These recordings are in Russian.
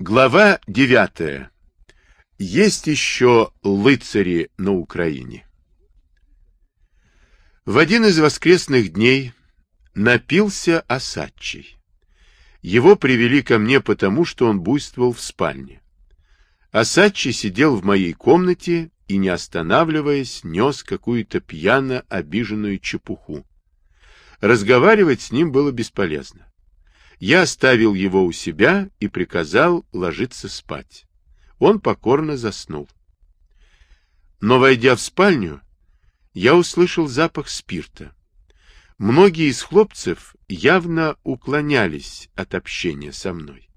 Глава девятая. Есть еще лыцари на Украине. В один из воскресных дней напился Осадчий. Его привели ко мне потому, что он буйствовал в спальне. Осадчий сидел в моей комнате и, не останавливаясь, нес какую-то пьяно обиженную чепуху. Разговаривать с ним было бесполезно. Я оставил его у себя и приказал ложиться спать. Он покорно заснул. Но, войдя в спальню, я услышал запах спирта. Многие из хлопцев явно уклонялись от общения со мной.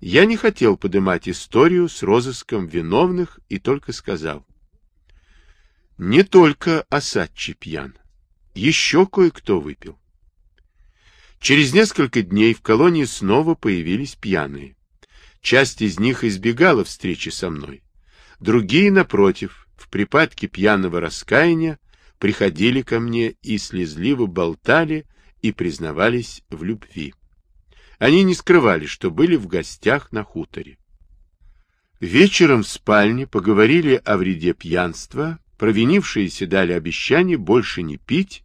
Я не хотел поднимать историю с розыском виновных и только сказал. Не только Осадчий пьян, еще кое-кто выпил. Через несколько дней в колонии снова появились пьяные. Часть из них избегала встречи со мной. Другие, напротив, в припадке пьяного раскаяния, приходили ко мне и слезливо болтали и признавались в любви. Они не скрывали, что были в гостях на хуторе. Вечером в спальне поговорили о вреде пьянства, провинившиеся дали обещание больше не пить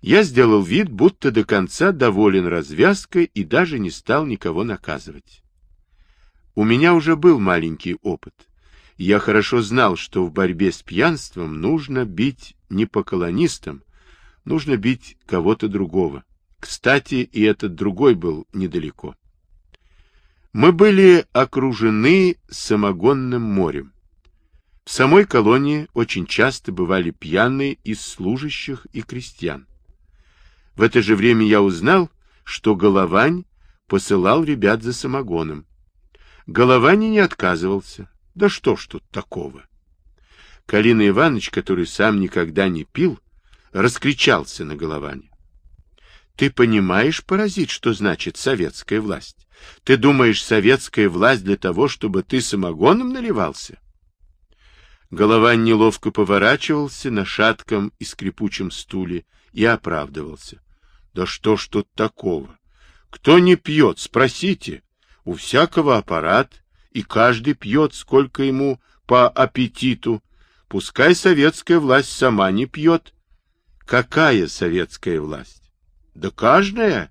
я сделал вид, будто до конца доволен развязкой и даже не стал никого наказывать. У меня уже был маленький опыт. Я хорошо знал, что в борьбе с пьянством нужно бить не по колонистам, нужно бить кого-то другого. Кстати, и этот другой был недалеко. Мы были окружены самогонным морем. В самой колонии очень часто бывали пьяные из служащих и крестьян. В это же время я узнал, что Головань посылал ребят за самогоном. Головань не отказывался. Да что ж тут такого? Калина Иванович, который сам никогда не пил, раскричался на Головане. Ты понимаешь, паразит, что значит советская власть? Ты думаешь, советская власть для того, чтобы ты самогоном наливался? Головань неловко поворачивался на шатком и скрипучем стуле и оправдывался. Да что ж тут такого? Кто не пьет, спросите. У всякого аппарат, и каждый пьет, сколько ему по аппетиту. Пускай советская власть сама не пьет. Какая советская власть? Да каждая.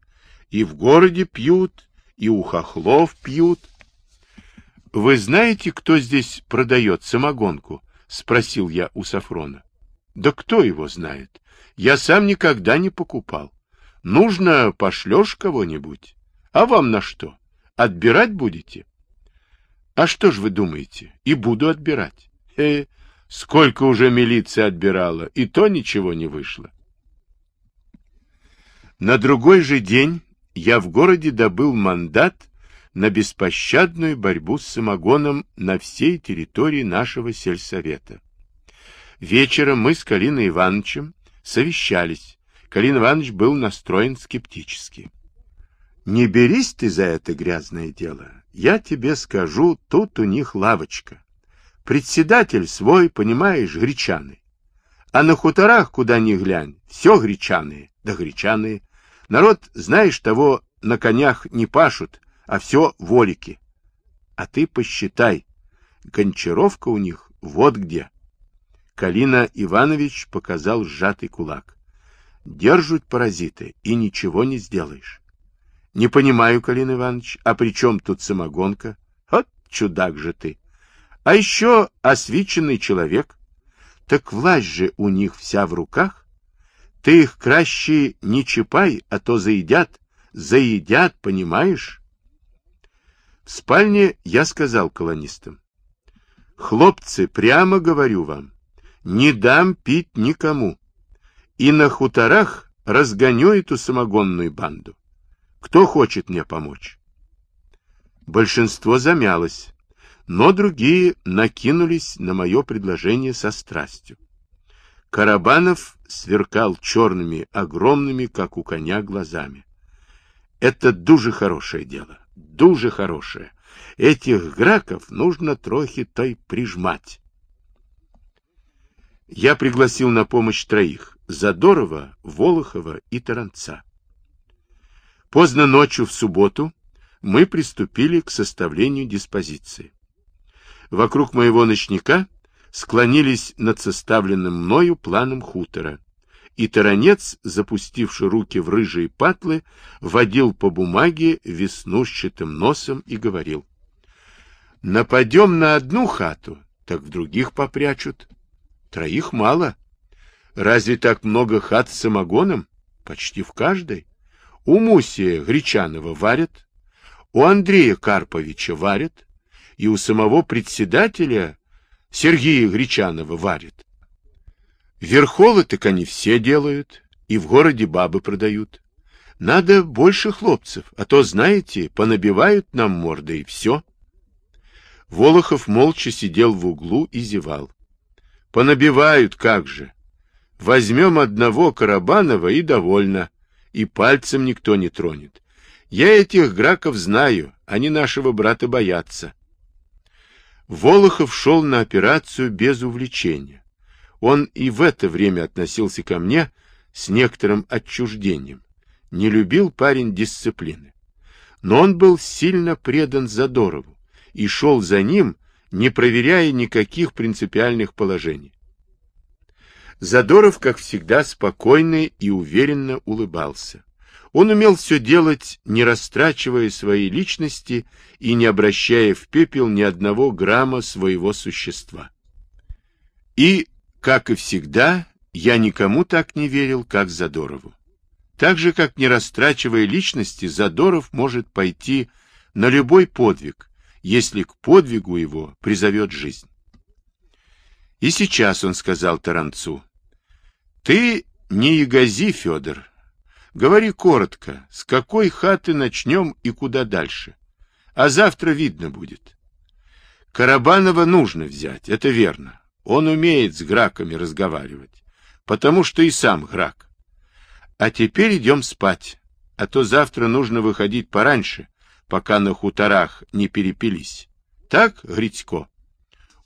И в городе пьют, и у хохлов пьют. Вы знаете, кто здесь продает самогонку? Спросил я у Сафрона. Да кто его знает? Я сам никогда не покупал. Нужно, пошлешь кого-нибудь. А вам на что? Отбирать будете? А что ж вы думаете? И буду отбирать. Э, сколько уже милиция отбирала, и то ничего не вышло. На другой же день я в городе добыл мандат на беспощадную борьбу с самогоном на всей территории нашего сельсовета. Вечером мы с Калиной Ивановичем совещались. Калин Иванович был настроен скептически. «Не берись ты за это грязное дело. Я тебе скажу, тут у них лавочка. Председатель свой, понимаешь, гречаный. А на хуторах, куда ни глянь, все гречаные, да гречаные. Народ, знаешь, того на конях не пашут, а все волики. А ты посчитай, гончаровка у них вот где. Калина Иванович показал сжатый кулак. Держат паразиты, и ничего не сделаешь. Не понимаю, Калин Иванович, а при чем тут самогонка? Вот чудак же ты. А еще освиченный человек. Так власть же у них вся в руках. Ты их краще не чипай, а то заедят. Заедят, понимаешь? В спальне я сказал колонистам. Хлопцы, прямо говорю вам, не дам пить никому и на хуторах разгоню эту самогонную банду. Кто хочет мне помочь? Большинство замялось, но другие накинулись на мое предложение со страстью. Карабанов сверкал черными, огромными, как у коня, глазами. Это дуже хорошее дело, дуже хорошее. Этих граков нужно трохи той прижмать. Я пригласил на помощь троих — Задорова, Волохова и Таранца. Поздно ночью в субботу мы приступили к составлению диспозиции. Вокруг моего ночника склонились над составленным мною планом хутора, и таранец, запустивший руки в рыжие патлы, водил по бумаге веснушчатым носом и говорил. «Нападем на одну хату, так в других попрячут. Троих мало. Разве так много хат с самогоном? Почти в каждой. У Мусия Гречанова варят, у Андрея Карповича варят, и у самого председателя Сергея Гречанова варят. Верхолы так они все делают, и в городе бабы продают. Надо больше хлопцев, а то, знаете, понабивают нам морды и все. Волохов молча сидел в углу и зевал. Понабивают как же. Возьмем одного Карабанова и довольно, и пальцем никто не тронет. Я этих граков знаю, они нашего брата боятся. Волохов шел на операцию без увлечения. Он и в это время относился ко мне с некоторым отчуждением. Не любил парень дисциплины. Но он был сильно предан Задорову и шел за ним, не проверяя никаких принципиальных положений. Задоров, как всегда, спокойно и уверенно улыбался. Он умел все делать, не растрачивая своей личности и не обращая в пепел ни одного грамма своего существа. И, как и всегда, я никому так не верил, как Задорову. Так же, как не растрачивая личности, Задоров может пойти на любой подвиг, если к подвигу его призовет жизнь. И сейчас он сказал Таранцу, «Ты не ягози, Федор, Говори коротко, с какой хаты начнем и куда дальше. А завтра видно будет. Карабанова нужно взять, это верно. Он умеет с граками разговаривать, потому что и сам грак. А теперь идем спать, а то завтра нужно выходить пораньше, пока на хуторах не перепились. Так, Грицько?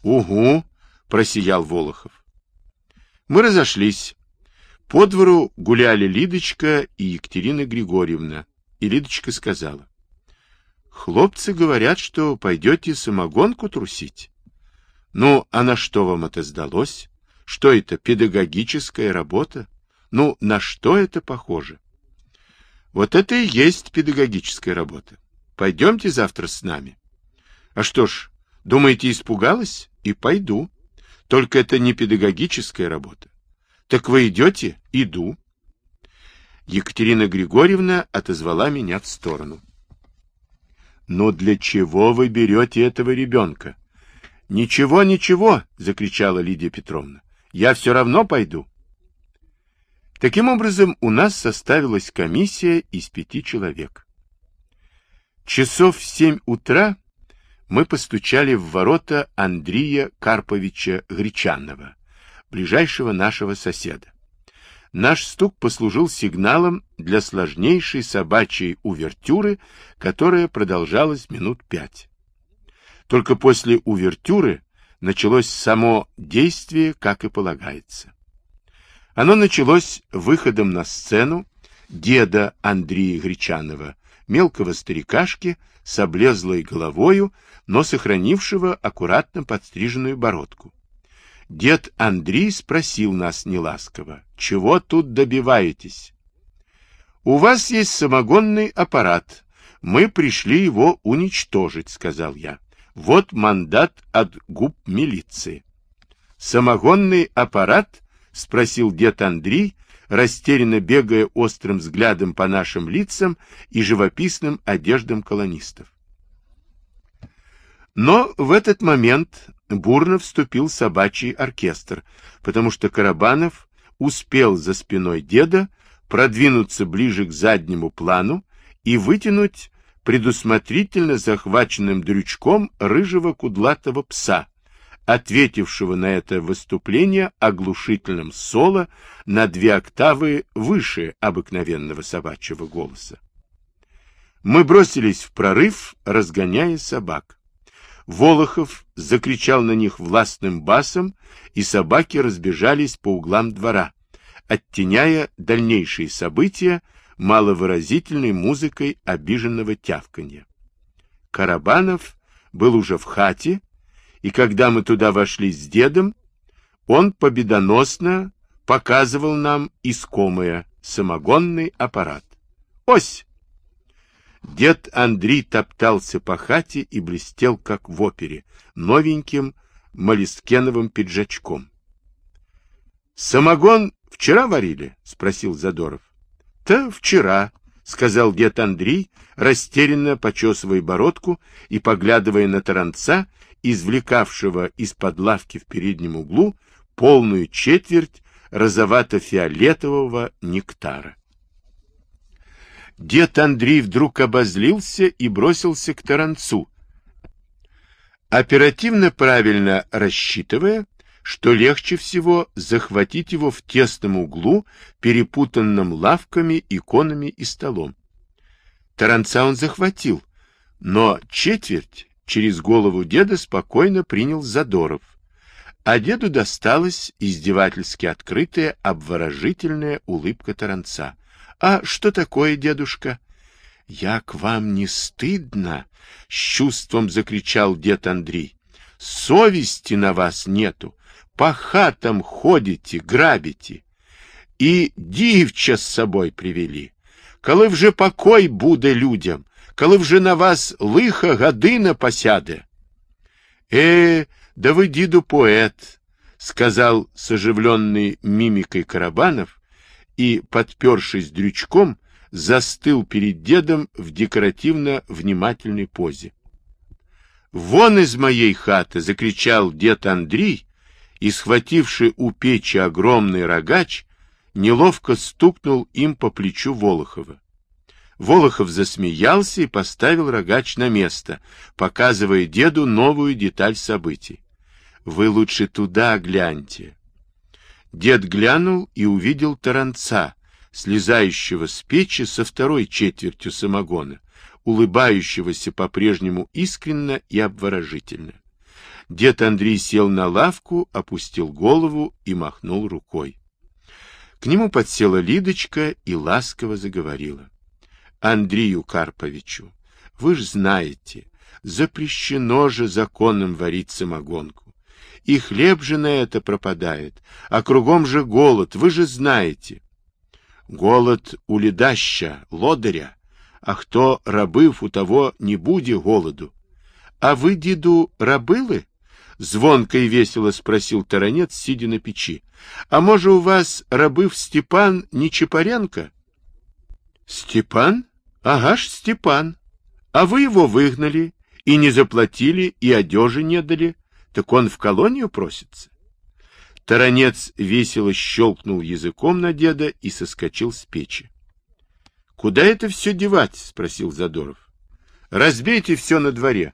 Угу, просиял Волохов. Мы разошлись. По двору гуляли Лидочка и Екатерина Григорьевна, и Лидочка сказала. Хлопцы говорят, что пойдете самогонку трусить. Ну, а на что вам это сдалось? Что это, педагогическая работа? Ну, на что это похоже? Вот это и есть педагогическая работа. Пойдемте завтра с нами. А что ж, думаете, испугалась? И пойду. Только это не педагогическая работа. Так вы идете? Иду. Екатерина Григорьевна отозвала меня в сторону. Но для чего вы берете этого ребенка? Ничего, ничего, закричала Лидия Петровна. Я все равно пойду. Таким образом, у нас составилась комиссия из пяти человек. Часов в семь утра мы постучали в ворота Андрея Карповича Гречанова, ближайшего нашего соседа. Наш стук послужил сигналом для сложнейшей собачьей увертюры, которая продолжалась минут пять. Только после увертюры началось само действие, как и полагается. Оно началось выходом на сцену деда Андрея Гречанова, мелкого старикашки с облезлой головою, но сохранившего аккуратно подстриженную бородку. Дед Андрей спросил нас неласково, чего тут добиваетесь? У вас есть самогонный аппарат. Мы пришли его уничтожить, сказал я. Вот мандат от губ милиции. Самогонный аппарат? Спросил дед Андрей, растерянно бегая острым взглядом по нашим лицам и живописным одеждам колонистов. Но в этот момент бурно вступил собачий оркестр, потому что Карабанов успел за спиной деда продвинуться ближе к заднему плану и вытянуть предусмотрительно захваченным дрючком рыжего кудлатого пса, ответившего на это выступление оглушительным соло на две октавы выше обыкновенного собачьего голоса. Мы бросились в прорыв, разгоняя собак. Волохов закричал на них властным басом, и собаки разбежались по углам двора, оттеняя дальнейшие события маловыразительной музыкой обиженного тявканья. Карабанов был уже в хате, и когда мы туда вошли с дедом, он победоносно показывал нам искомое самогонный аппарат. Ось! Дед Андрей топтался по хате и блестел, как в опере, новеньким молескеновым пиджачком. — Самогон вчера варили? — спросил Задоров. — Да вчера, — сказал дед Андрей, растерянно почесывая бородку и поглядывая на таранца, извлекавшего из-под лавки в переднем углу полную четверть розовато-фиолетового нектара. Дед Андрей вдруг обозлился и бросился к таранцу, оперативно правильно рассчитывая, что легче всего захватить его в тесном углу, перепутанном лавками, иконами и столом. Таранца он захватил, но четверть через голову деда спокойно принял Задоров, а деду досталась издевательски открытая, обворожительная улыбка Таранца. «А что такое, дедушка?» «Я к вам не стыдно!» — с чувством закричал дед Андрей. «Совести на вас нету по хатам ходите, грабите. І дівча з собою привели. Коли вже покой буде людям, коли вже на вас лиха година посяде. Э, да вы, диду, поэт, сказал с оживленной мимикой Карабанов и, подпершись дрючком, застыл перед дедом в декоративно-внимательной позе. «Вон из моей хаты!» — закричал дед Андрей, и, схвативший у печи огромный рогач, неловко стукнул им по плечу Волохова. Волохов засмеялся и поставил рогач на место, показывая деду новую деталь событий. «Вы лучше туда гляньте». Дед глянул и увидел таранца, слезающего с печи со второй четвертью самогона, улыбающегося по-прежнему искренно и обворожительно. Дед Андрей сел на лавку, опустил голову и махнул рукой. К нему подсела Лидочка и ласково заговорила. — Андрею Карповичу, вы ж знаете, запрещено же законом варить самогонку. И хлеб же на это пропадает, а кругом же голод, вы же знаете. Голод у ледаща, лодыря, а кто рабыв, у того не буде голоду. А вы, деду, рабылы? Звонко и весело спросил Таранец, сидя на печи. — А может, у вас рабыв Степан Нечапаренко? — Степан? Ага ж, Степан. А вы его выгнали и не заплатили, и одежи не дали. Так он в колонию просится. Таранец весело щелкнул языком на деда и соскочил с печи. — Куда это все девать? — спросил Задоров. — Разбейте все на дворе.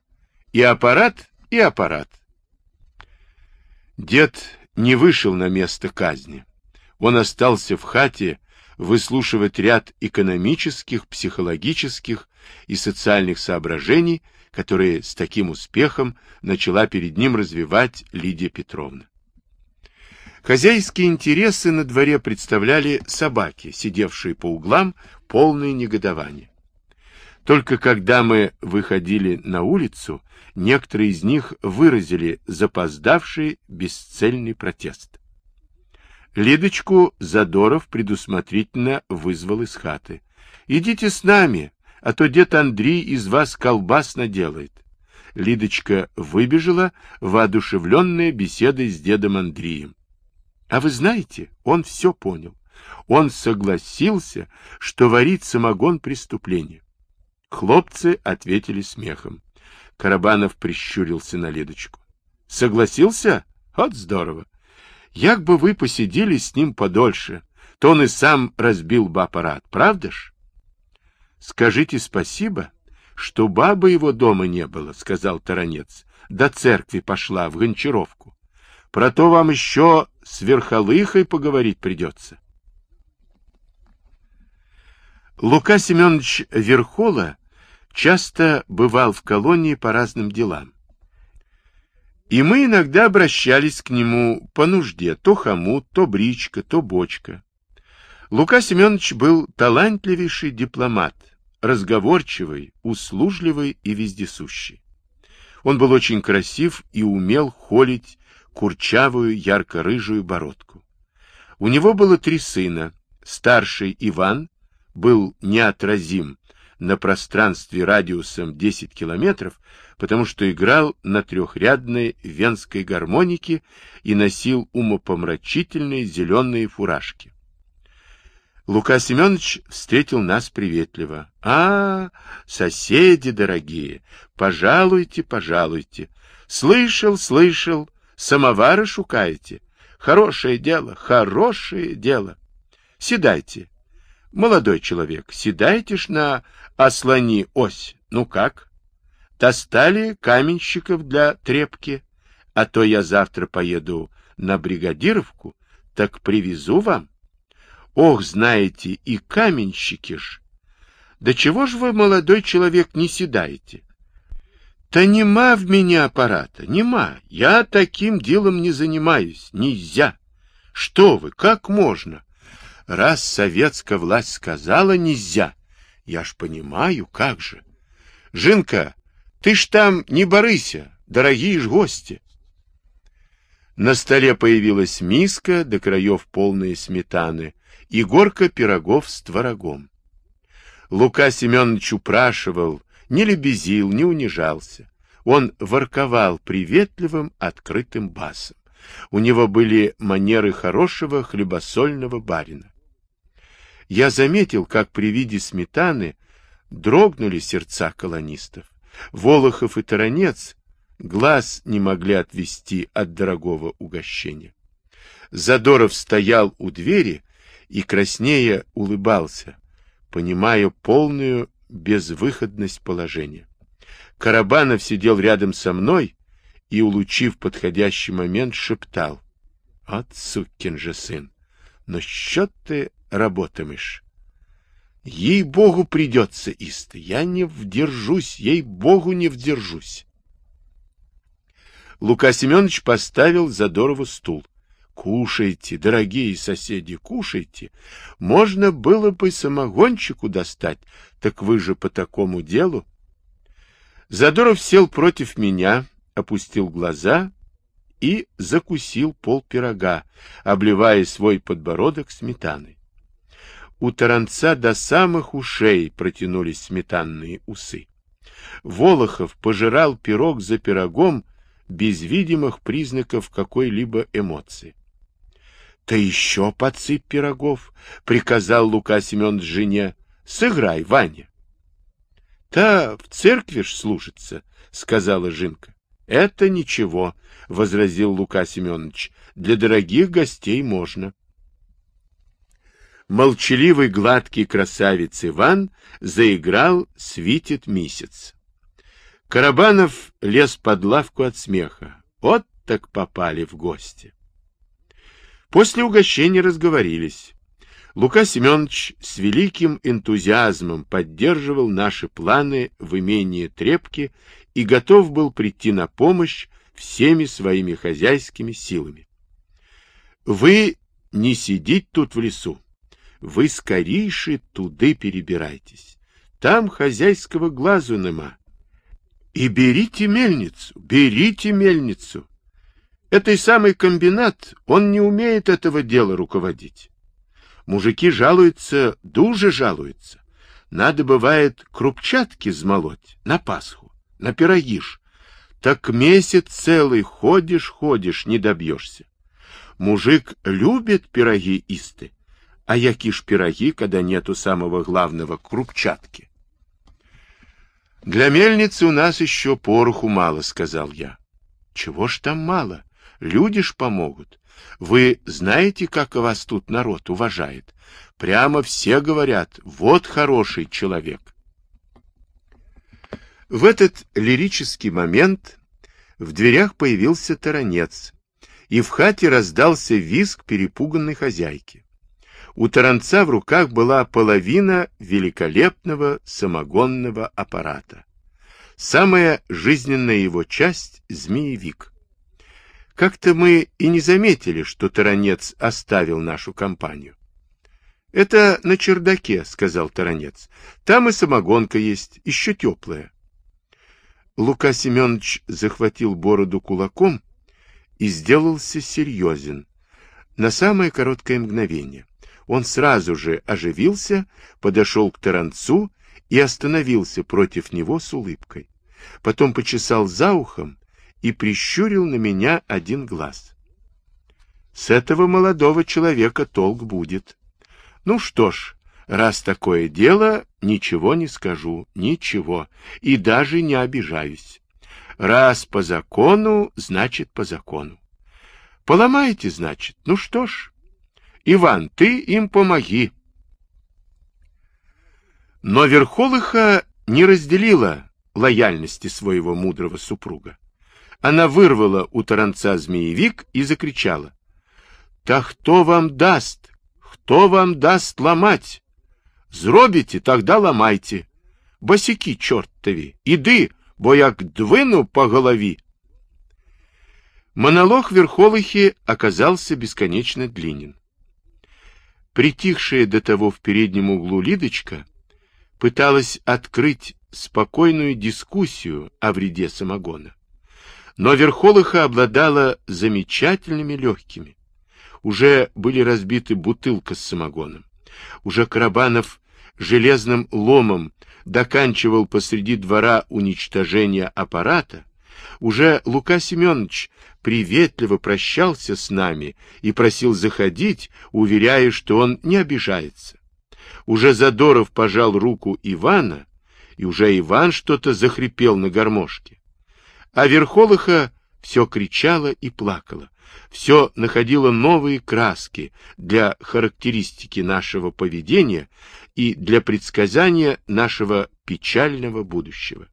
И аппарат, и аппарат. Дед не вышел на место казни. Он остался в хате выслушивать ряд экономических, психологических и социальных соображений, которые с таким успехом начала перед ним развивать Лидия Петровна. Хозяйские интересы на дворе представляли собаки, сидевшие по углам, полные негодования. Только когда мы выходили на улицу, некоторые из них выразили запоздавший бесцельный протест. Лидочку Задоров предусмотрительно вызвал из хаты. «Идите с нами, а то дед Андрей из вас колбас наделает». Лидочка выбежала, воодушевленная беседой с дедом Андреем. А вы знаете, он все понял. Он согласился, что варить самогон преступление. Хлопцы ответили смехом. Карабанов прищурился на Лидочку. Согласился? Вот здорово. Як бы вы посидели с ним подольше, то он и сам разбил бы аппарат, правда ж? Скажите спасибо, что бабы его дома не было, сказал Таранец. До церкви пошла в Гончаровку. Про то вам еще с верхолыхой поговорить придется. Лука Семенович Верхола часто бывал в колонии по разным делам. И мы иногда обращались к нему по нужде, то хомут, то бричка, то бочка. Лука Семенович был талантливейший дипломат, разговорчивый, услужливый и вездесущий. Он был очень красив и умел холить курчавую ярко-рыжую бородку. У него было три сына. Старший Иван был неотразим на пространстве радиусом 10 километров, потому что играл на трехрядной венской гармонике и носил умопомрачительные зеленые фуражки. Лука Семенович встретил нас приветливо. — А, соседи дорогие, пожалуйте, пожалуйте. Слышал, слышал, самовары шукаете. Хорошее дело, хорошее дело. Седайте. Молодой человек, седайте ж на ослони ось. Ну как? Достали каменщиков для трепки, а то я завтра поеду на бригадировку, так привезу вам. Ох, знаете, и каменщики ж. Да чего ж вы, молодой человек, не седаете? Да нема в меня аппарата, нема. Я таким делом не занимаюсь, нельзя. Что вы, как можно? Раз советская власть сказала нельзя, я ж понимаю, как же. Жинка, ты ж там не борыся, дорогие ж гости. На столе появилась миска, до краев полные сметаны, и горка пирогов с творогом. Лука Семенович упрашивал, не лебезил, не унижался. Он ворковал приветливым, открытым басом. У него были манеры хорошего хлебосольного барина. Я заметил, как при виде сметаны дрогнули сердца колонистов. Волохов и Таранец глаз не могли отвести от дорогого угощения. Задоров стоял у двери и краснея улыбался, понимая полную безвыходность положения. Карабанов сидел рядом со мной и, улучив подходящий момент, шептал. — От сукин же сын! Но что ты работаешь? Ей-богу придется, Иста, я не вдержусь, ей-богу не вдержусь. Лука Семенович поставил Задорову стул. Кушайте, дорогие соседи, кушайте. Можно было бы самогончику достать, так вы же по такому делу. Задоров сел против меня, опустил глаза и закусил пол пирога, обливая свой подбородок сметаной. У таранца до самых ушей протянулись сметанные усы. Волохов пожирал пирог за пирогом без видимых признаков какой-либо эмоции. — Ты еще подсыпь пирогов, — приказал Лука Семенович жене. — Сыграй, Ваня. — Та в церкви ж служится, — сказала Жинка. — Это ничего, — возразил Лука Семенович. — Для дорогих гостей можно. Молчаливый гладкий красавец Иван заиграл «Светит месяц». Карабанов лез под лавку от смеха. Вот так попали в гости. После угощения разговорились. Лука Семенович с великим энтузиазмом поддерживал наши планы в имении Трепки и готов был прийти на помощь всеми своими хозяйскими силами. Вы не сидите тут в лесу, вы скорейше туды перебирайтесь. Там хозяйского глазу нема. И берите мельницу, берите мельницу. Этой самый комбинат, он не умеет этого дела руководить. Мужики жалуются, дуже жалуются. Надо, бывает, крупчатки смолоть на Пасху, на пирогиш. Так месяц целый ходишь-ходишь, не добьешься. Мужик любит пироги исты, а яки ж пироги, когда нету самого главного крупчатки? Для мельницы у нас еще пороху мало, сказал я. Чего ж там мало? Люди ж помогут. Вы знаете, как вас тут народ уважает? Прямо все говорят, вот хороший человек. В этот лирический момент в дверях появился таранец, и в хате раздался визг перепуганной хозяйки. У таранца в руках была половина великолепного самогонного аппарата. Самая жизненная его часть — змеевик. Как-то мы и не заметили, что Таранец оставил нашу компанию. — Это на чердаке, — сказал Таранец. — Там и самогонка есть, еще теплая. Лука Семенович захватил бороду кулаком и сделался серьезен. На самое короткое мгновение он сразу же оживился, подошел к Таранцу и остановился против него с улыбкой. Потом почесал за ухом и прищурил на меня один глаз. С этого молодого человека толк будет. Ну что ж, раз такое дело, ничего не скажу, ничего, и даже не обижаюсь. Раз по закону, значит по закону. Поломаете, значит, ну что ж. Иван, ты им помоги. Но Верхолыха не разделила лояльности своего мудрого супруга. Она вырвала у таранца змеевик и закричала. — Да кто вам даст? Кто вам даст ломать? Зробите, тогда ломайте. Босяки чортові, іди, бо як двину по голові. Монолог Верхолыхи оказался бесконечно длинен. Притихшая до того в переднем углу Лидочка пыталась открыть спокойную дискуссию о вреде самогона. Но Верхолыха обладала замечательными легкими уже были разбиты бутылка с самогоном. Уже Карабанов железным ломом доканчивал посреди двора уничтожение аппарата, уже Лука Семенович приветливо прощался с нами и просил заходить, уверяя, что он не обижается. Уже Задоров пожал руку Ивана, и уже Иван что-то захрипел на гармошке. А Верхолыха все кричала и плакала, все находило новые краски для характеристики нашего поведения и для предсказания нашего печального будущего.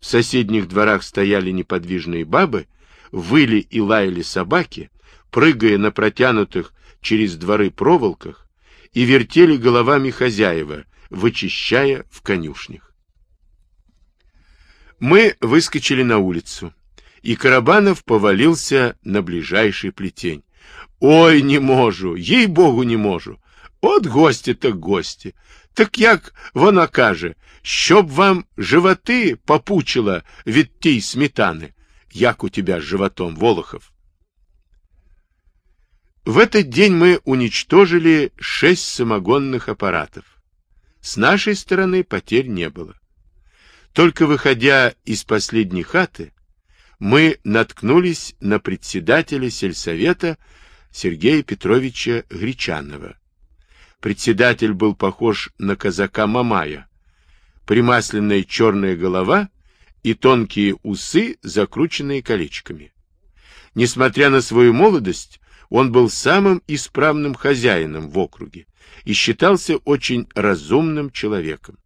В соседних дворах стояли неподвижные бабы, выли и лаяли собаки, прыгая на протянутых через дворы проволоках, и вертели головами хозяева, вычищая в конюшнях. Мы выскочили на улицу и Карабанов повалился на ближайший плетень. Ой, не можу, їй-богу, не можу. От гості так гості. Так як вона каже, щоб вам животи попучило від тій сметаны, як у тебя с животом, Волохов. В этот день мы уничтожили шесть самогонных аппаратов. С нашей стороны потерь не было. Только выходя из последней хаты, мы наткнулись на председателя сельсовета Сергея Петровича Гречанова. Председатель был похож на казака Мамая. Примасленная черная голова и тонкие усы, закрученные колечками. Несмотря на свою молодость, он был самым исправным хозяином в округе и считался очень разумным человеком.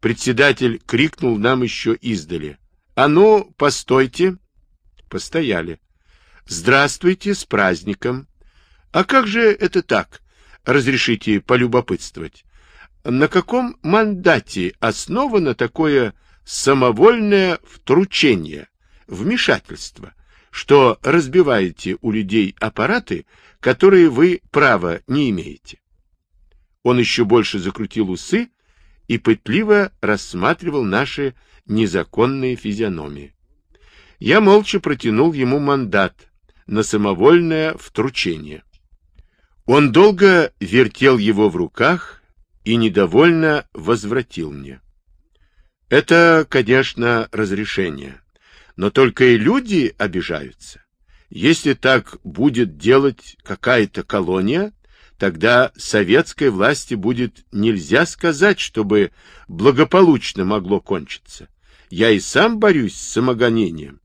Председатель крикнул нам еще издали. А ну, постойте. Постояли. Здравствуйте, с праздником. А как же это так? Разрешите полюбопытствовать. На каком мандате основано такое самовольное втручение, вмешательство, что разбиваете у людей аппараты, которые вы права не имеете? Он еще больше закрутил усы и пытливо рассматривал наши незаконные физиономии. Я молча протянул ему мандат на самовольное втручение. Он долго вертел его в руках и недовольно возвратил мне. Это, конечно, разрешение, но только и люди обижаются. Если так будет делать какая-то колония, тогда советской власти будет нельзя сказать, чтобы благополучно могло кончиться. Я и сам борюсь с самогонением.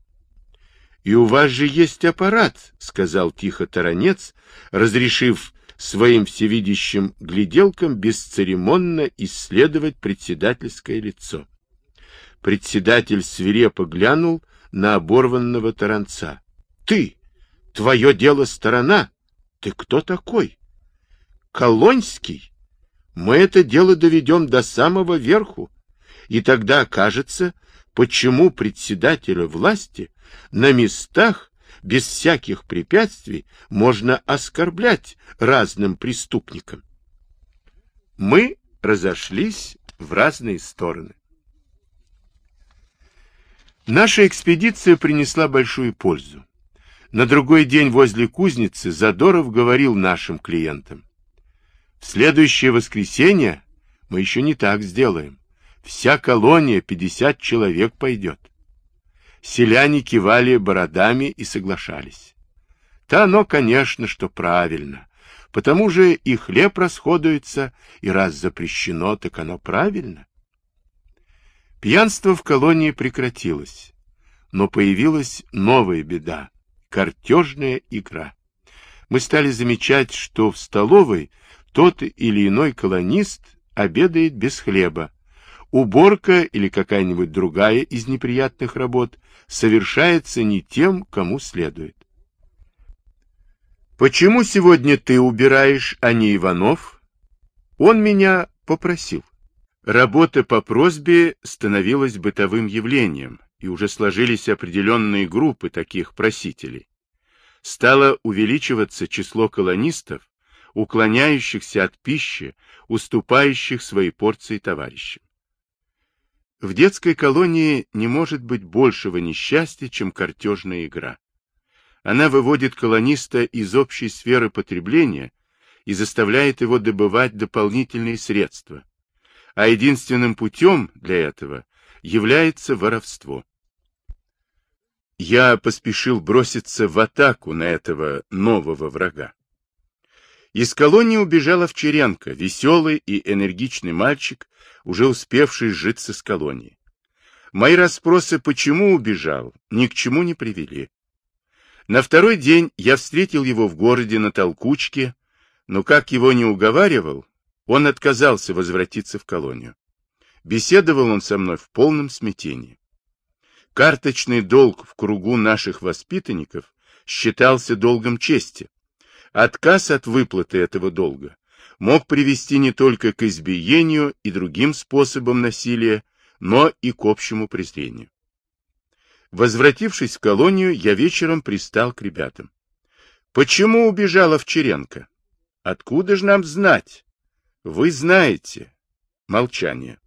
— И у вас же есть аппарат, — сказал тихо Таранец, разрешив своим всевидящим гляделкам бесцеремонно исследовать председательское лицо. Председатель свирепо глянул на оборванного Таранца. — Ты! Твое дело сторона! Ты кто такой? — Колоньский! Мы это дело доведем до самого верху, и тогда окажется, почему председателя власти на местах без всяких препятствий можно оскорблять разным преступникам. Мы разошлись в разные стороны. Наша экспедиция принесла большую пользу. На другой день возле кузницы Задоров говорил нашим клиентам. В следующее воскресенье мы еще не так сделаем. Вся колония, 50 человек, пойдет. Селяне кивали бородами и соглашались. Да оно, конечно, что правильно. Потому же и хлеб расходуется, и раз запрещено, так оно правильно. Пьянство в колонии прекратилось, но появилась новая беда — картежная игра. Мы стали замечать, что в столовой тот или иной колонист обедает без хлеба, уборка или какая-нибудь другая из неприятных работ совершается не тем, кому следует. Почему сегодня ты убираешь, а не Иванов? Он меня попросил. Работа по просьбе становилась бытовым явлением, и уже сложились определенные группы таких просителей. Стало увеличиваться число колонистов, уклоняющихся от пищи, уступающих свои порции товарищам. В детской колонии не может быть большего несчастья, чем картежная игра. Она выводит колониста из общей сферы потребления и заставляет его добывать дополнительные средства. А единственным путем для этого является воровство. Я поспешил броситься в атаку на этого нового врага. Из колонии убежал Овчаренко, веселый и энергичный мальчик, уже успевший сжиться с колонией. Мои расспросы, почему убежал, ни к чему не привели. На второй день я встретил его в городе на толкучке, но как его не уговаривал, он отказался возвратиться в колонию. Беседовал он со мной в полном смятении. Карточный долг в кругу наших воспитанников считался долгом чести. Отказ от выплаты этого долга мог привести не только к избиению и другим способам насилия, но и к общему презрению. Возвратившись в колонию, я вечером пристал к ребятам. Почему убежала Овчаренко? Откуда же нам знать? Вы знаете. Молчание.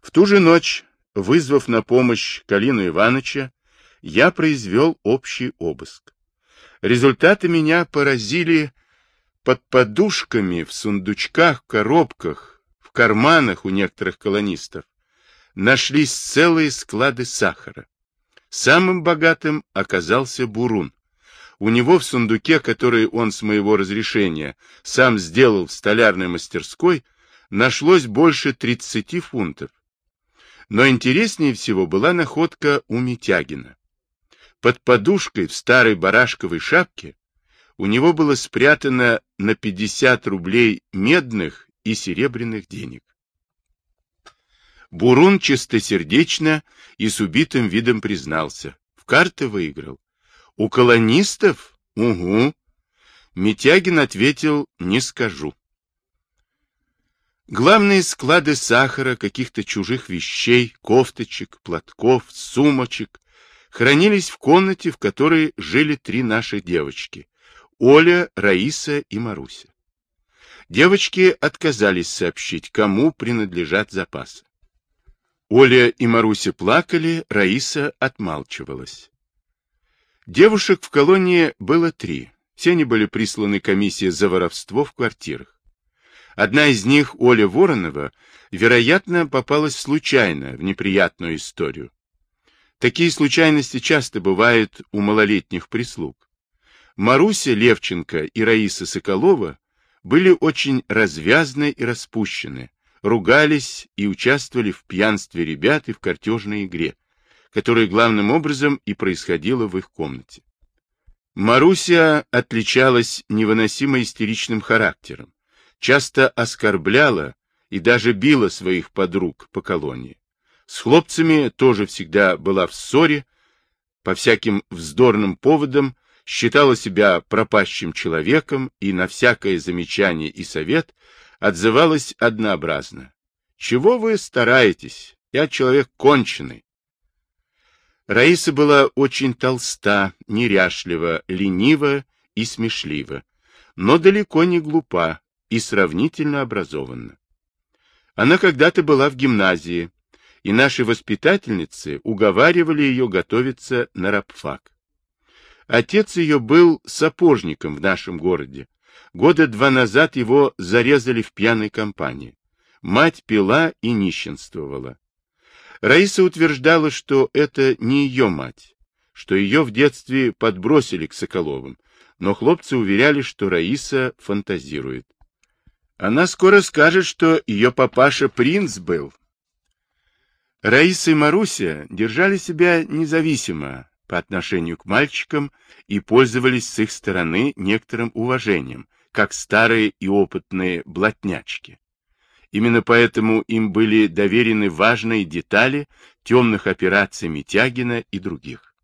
В ту же ночь, вызвав на помощь Калину Ивановича, я произвел общий обыск. Результаты меня поразили под подушками, в сундучках, коробках, в карманах у некоторых колонистов. Нашлись целые склады сахара. Самым богатым оказался Бурун. У него в сундуке, который он с моего разрешения сам сделал в столярной мастерской, нашлось больше 30 фунтов. Но интереснее всего была находка у Митягина. Под подушкой в старой барашковой шапке у него было спрятано на 50 рублей медных и серебряных денег. Бурун чистосердечно и с убитым видом признался. В карты выиграл. У колонистов? Угу. Митягин ответил, не скажу. Главные склады сахара, каких-то чужих вещей, кофточек, платков, сумочек, хранились в комнате, в которой жили три наши девочки — Оля, Раиса и Маруся. Девочки отказались сообщить, кому принадлежат запасы. Оля и Маруся плакали, Раиса отмалчивалась. Девушек в колонии было три. Все они были присланы комиссии за воровство в квартирах. Одна из них, Оля Воронова, вероятно, попалась случайно в неприятную историю. Такие случайности часто бывают у малолетних прислуг. Маруся Левченко и Раиса Соколова были очень развязны и распущены, ругались и участвовали в пьянстве ребят и в картежной игре, которая главным образом и происходила в их комнате. Маруся отличалась невыносимо истеричным характером, часто оскорбляла и даже била своих подруг по колонии. С хлопцами тоже всегда была в ссоре, по всяким вздорным поводам считала себя пропащим человеком и на всякое замечание и совет отзывалась однообразно. «Чего вы стараетесь? Я человек конченый». Раиса была очень толста, неряшлива, ленива и смешлива, но далеко не глупа, и сравнительно образованна. Она когда-то была в гимназии, и наши воспитательницы уговаривали ее готовиться на рабфак. Отец ее был сапожником в нашем городе. Года два назад его зарезали в пьяной компании. Мать пила и нищенствовала. Раиса утверждала, что это не ее мать, что ее в детстве подбросили к Соколовым, но хлопцы уверяли, что Раиса фантазирует. Она скоро скажет, что ее папаша принц был. Раиса и Маруся держали себя независимо по отношению к мальчикам и пользовались с их стороны некоторым уважением, как старые и опытные блатнячки. Именно поэтому им были доверены важные детали темных операций Митягина и других.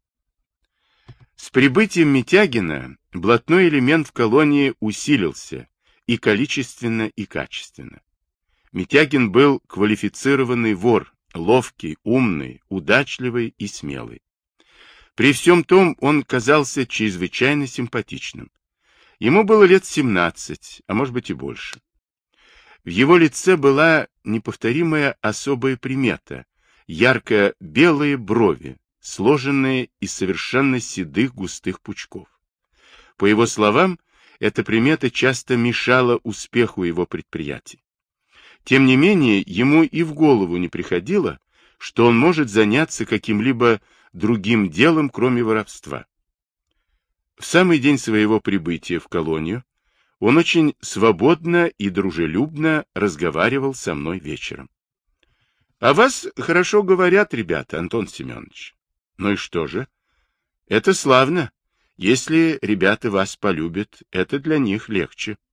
С прибытием Митягина блатной элемент в колонии усилился и количественно, и качественно. Митягин был квалифицированный вор, ловкий, умный, удачливый и смелый. При всем том он казался чрезвычайно симпатичным. Ему было лет 17, а может быть и больше. В его лице была неповторимая особая примета, ярко белые брови, сложенные из совершенно седых густых пучков. По его словам, эта примета часто мешала успеху его предприятий. Тем не менее, ему и в голову не приходило, что он может заняться каким-либо другим делом, кроме воровства. В самый день своего прибытия в колонию он очень свободно и дружелюбно разговаривал со мной вечером. — О вас хорошо говорят, ребята, Антон Семенович. — Ну и что же? — Это славно. Если ребята вас полюбят, это для них легче. —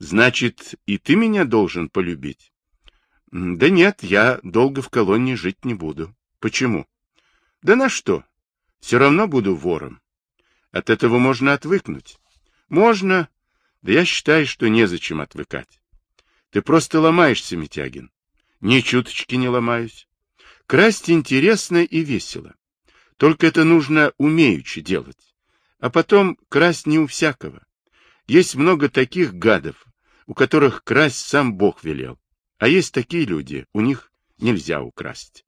Значит, и ты меня должен полюбить? — Да нет, я долго в колонии жить не буду. — Почему? — Да на что? Все равно буду вором. От этого можно отвыкнуть. — Можно, да я считаю, что незачем отвыкать. Ты просто ломаешься, Митягин. Ни чуточки не ломаюсь. Красть интересно и весело. Только это нужно умеючи делать. А потом красть не у всякого. Есть много таких гадов, у которых красть сам Бог велел. А есть такие люди, у них нельзя украсть.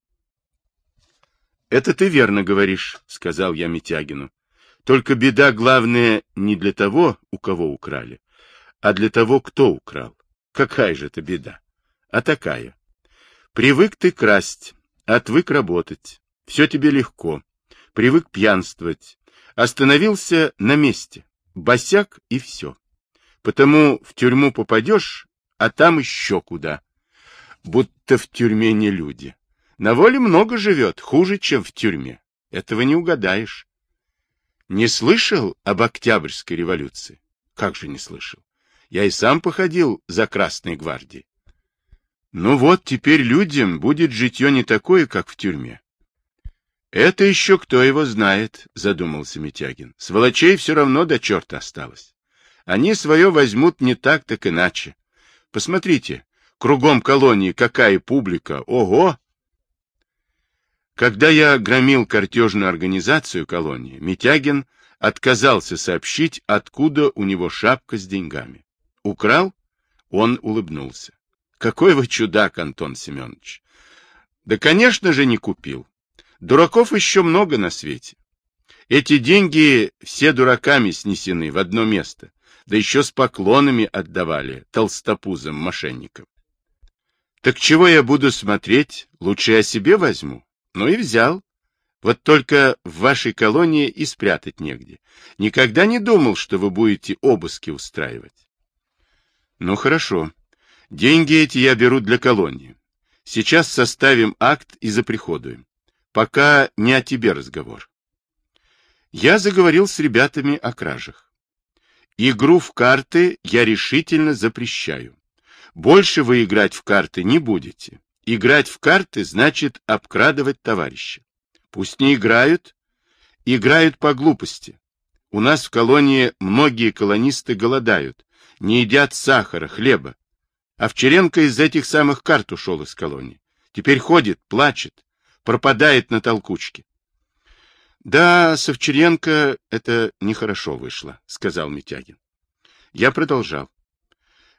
— Это ты верно говоришь, — сказал я Митягину. Только беда главная не для того, у кого украли, а для того, кто украл. Какая же это беда? А такая. Привык ты красть, отвык работать. Все тебе легко. Привык пьянствовать. Остановился на месте. Босяк и все. Потому в тюрьму попадешь, а там еще куда. Будто в тюрьме не люди. На воле много живет, хуже, чем в тюрьме. Этого не угадаешь. Не слышал об Октябрьской революции? Как же не слышал? Я и сам походил за Красной гвардией. Ну вот, теперь людям будет житье не такое, как в тюрьме. Это еще кто его знает, задумался Митягин. Сволочей все равно до черта осталось. Они свое возьмут не так, так иначе. Посмотрите, кругом колонии какая публика. Ого! Когда я громил картежную организацию колонии, Митягин отказался сообщить, откуда у него шапка с деньгами. Украл? Он улыбнулся. Какой вы чудак, Антон Семенович. Да, конечно же, не купил. Дураков еще много на свете. Эти деньги все дураками снесены в одно место, да еще с поклонами отдавали толстопузым мошенникам. Так чего я буду смотреть? Лучше я себе возьму. Ну и взял. Вот только в вашей колонии и спрятать негде. Никогда не думал, что вы будете обыски устраивать. Ну, хорошо. Деньги эти я беру для колонии. Сейчас составим акт и заприходуем. Пока не о тебе разговор. Я заговорил с ребятами о кражах. Игру в карты я решительно запрещаю. Больше вы играть в карты не будете. Играть в карты значит обкрадывать товарища. Пусть не играют, играют по глупости. У нас в колонии многие колонисты голодают, не едят сахара, хлеба. Овчаренко из этих самых карт ушел из колонии. Теперь ходит, плачет, пропадает на толкучке. Да, с Овчаренко это нехорошо вышло, сказал Митягин. Я продолжал.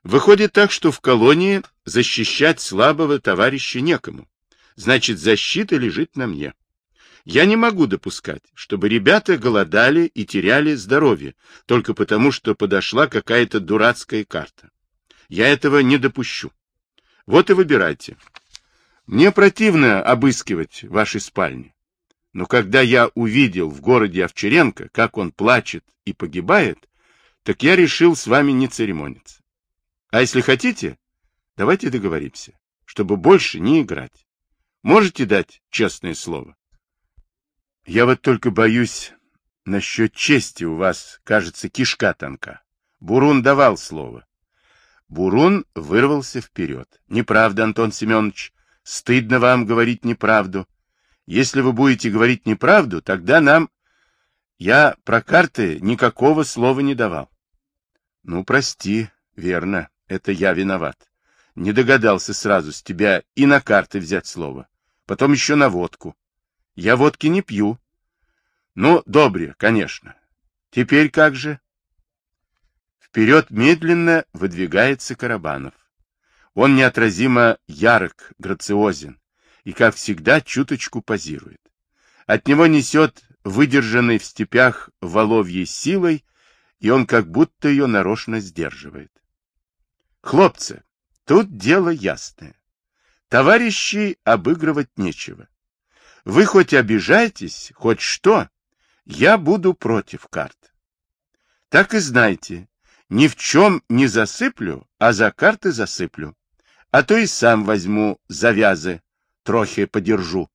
Выходит так, что в колонии защищать слабого товарища некому. Значит, защита лежит на мне. Я не могу допускать, чтобы ребята голодали и теряли здоровье, только потому, что подошла какая-то дурацкая карта. Я этого не допущу. Вот и выбирайте. Мне противно обыскивать ваши спальни. Но когда я увидел в городе Овчаренко, как он плачет и погибает, так я решил с вами не церемониться. А если хотите, давайте договоримся, чтобы больше не играть. Можете дать честное слово? Я вот только боюсь, насчет чести у вас, кажется, кишка тонка. Бурун давал слово. Бурун вырвался вперед. Неправда, Антон Семенович. Стыдно вам говорить неправду. Если вы будете говорить неправду, тогда нам... Я про карты никакого слова не давал. Ну, прости, верно, это я виноват. Не догадался сразу с тебя и на карты взять слово. Потом еще на водку. Я водки не пью. Ну, добре, конечно. Теперь как же? Вперед медленно выдвигается Карабанов. Он неотразимо ярок, грациозен и, как всегда, чуточку позирует. От него несет выдержанной в степях воловьей силой, и он как будто ее нарочно сдерживает. Хлопцы, тут дело ясное. Товарищей обыгрывать нечего. Вы хоть обижайтесь, хоть что, я буду против карт. Так и знайте, ни в чем не засыплю, а за карты засыплю. А то и сам возьму завязы, трохи подержу.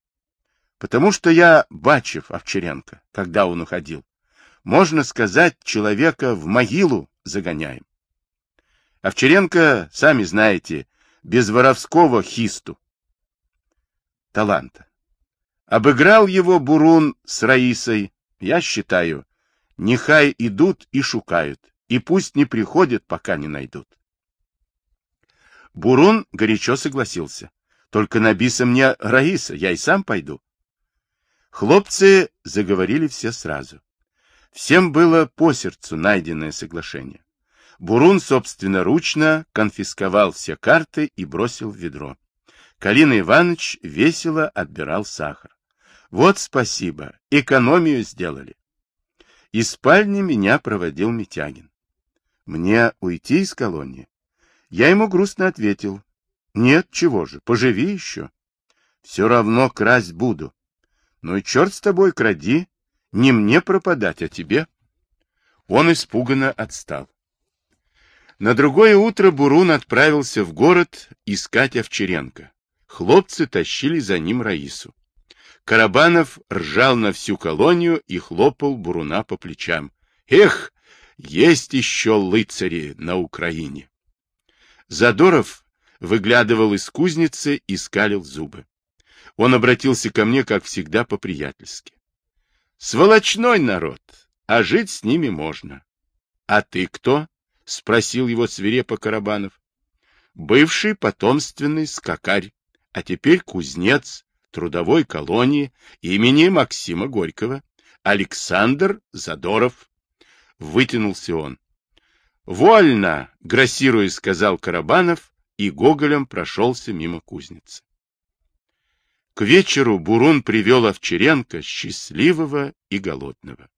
Потому что я Бачев Овчаренко, когда он уходил. Можно сказать, человека в могилу загоняем. Овчаренко, сами знаете, без воровского хисту. Таланта. Обыграл его Бурун с Раисой, я считаю, нехай идут и шукают, и пусть не приходят, пока не найдут. Бурун горячо согласился. Только на биса мне Раиса, я и сам пойду. Хлопцы заговорили все сразу. Всем было по сердцу найденное соглашение. Бурун собственноручно конфисковал все карты и бросил в ведро. Калина Иванович весело отбирал сахар. Вот спасибо, экономию сделали. Из спальни меня проводил Митягин. Мне уйти из колонии? Я ему грустно ответил. Нет, чего же, поживи еще. Все равно красть буду. Ну и черт с тобой, кради. Не мне пропадать, а тебе. Он испуганно отстал. На другое утро Бурун отправился в город искать Овчаренко. Хлопцы тащили за ним Раису. Карабанов ржал на всю колонию и хлопал Буруна по плечам. Эх, есть еще лыцари на Украине. Задоров выглядывал из кузницы и скалил зубы. Он обратился ко мне, как всегда, по-приятельски. Сволочной народ, а жить с ними можно. А ты кто? — спросил его свирепо Карабанов. — Бывший потомственный скакарь, а теперь кузнец трудовой колонии имени Максима Горького, Александр Задоров. Вытянулся он. — Вольно! — грассируя сказал Карабанов, и гоголем прошелся мимо кузницы. К вечеру Бурун привел Овчаренко счастливого и голодного.